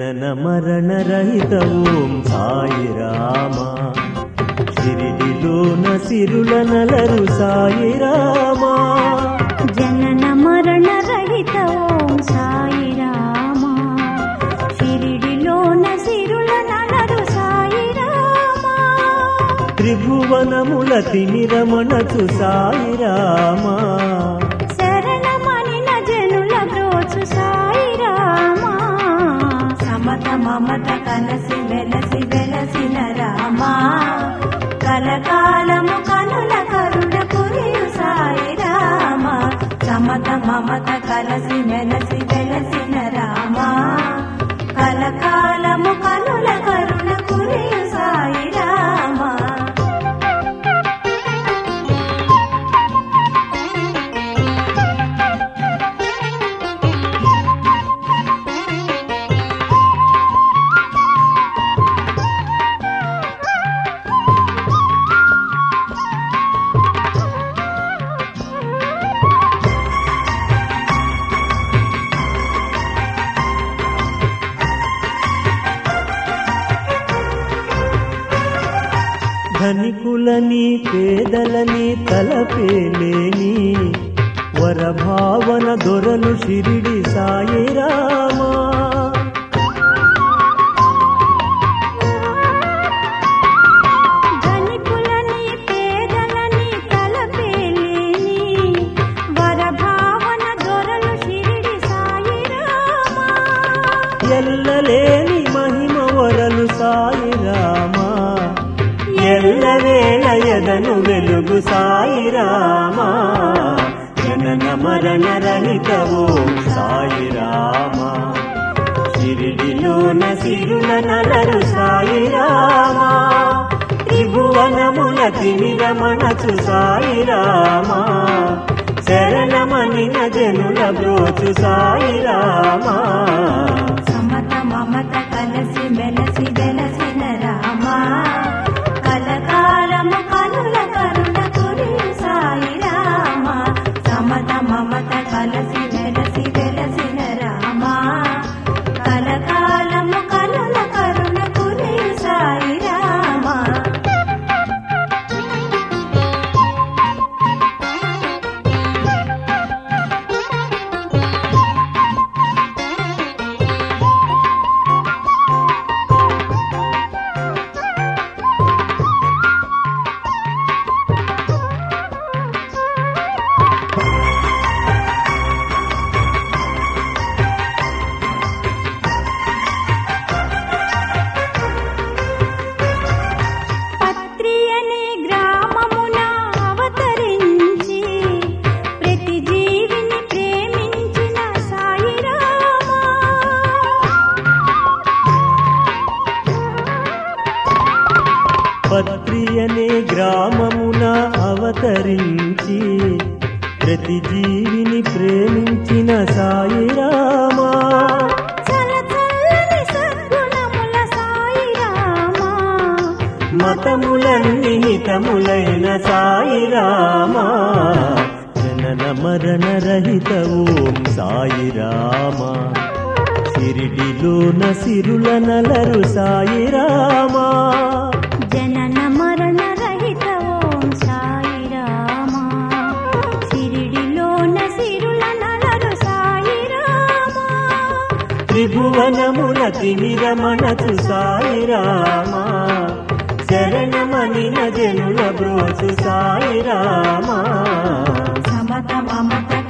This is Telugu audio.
జనన మరణ రహిత ఓం సాయి రామ. షిరిడిలోన సిరుల నలరు సాయి రామ. జనన మరణ రహిత ఓం సాయి రామ. షిరిడిలోన సిరుల నలరు సాయి రామ. త్రిభువనముల తిమిరమణచు సాయి రామ. కలకాలము కనుల కరుణ కురియు సాయి రామ. సమత మమత కలసి మెలసి వెలసిన రామా. ధనికులని పేదలని తలపేలేని వరభావన దొరలు షిరిడి సాయి రామ. ధనికులని ఎల్లవేళ వెలుగు సాయి రామ. జనన మరణ రహితవో ఓం సాయి రామ. షిరిడిలోన సిరుల నలరు సాయి రామ. త్రిభువనముల తిమిరమణచు సాయి రామ. శరణమని జనుల బ్రోచు సాయి రామ. సమత మమత కలసి మెలసి వెలసిన రామా. పత్రి అనే గ్రామమున అవతరించి ప్రతి జీవిని ప్రేమించిన సాయి రామ. చల చల్లని సద్గుణముల సాయి రామ. మతములన్నీ హితములైన సాయి రామ. జనన మరణ రహిత ఓం సాయి రామ. షిరిడిలోన సిరుల నలరు సాయి రామ. జనన మరణ రహిత ఓం సాయి రామ. షిరిడిలోన సిరుల నలరు సాయి రామ. త్రిభువనముల తిమిరమణచు సాయి రామ. శరణమనిన జనుల బ్రోచు సాయి రామ. సమత మమత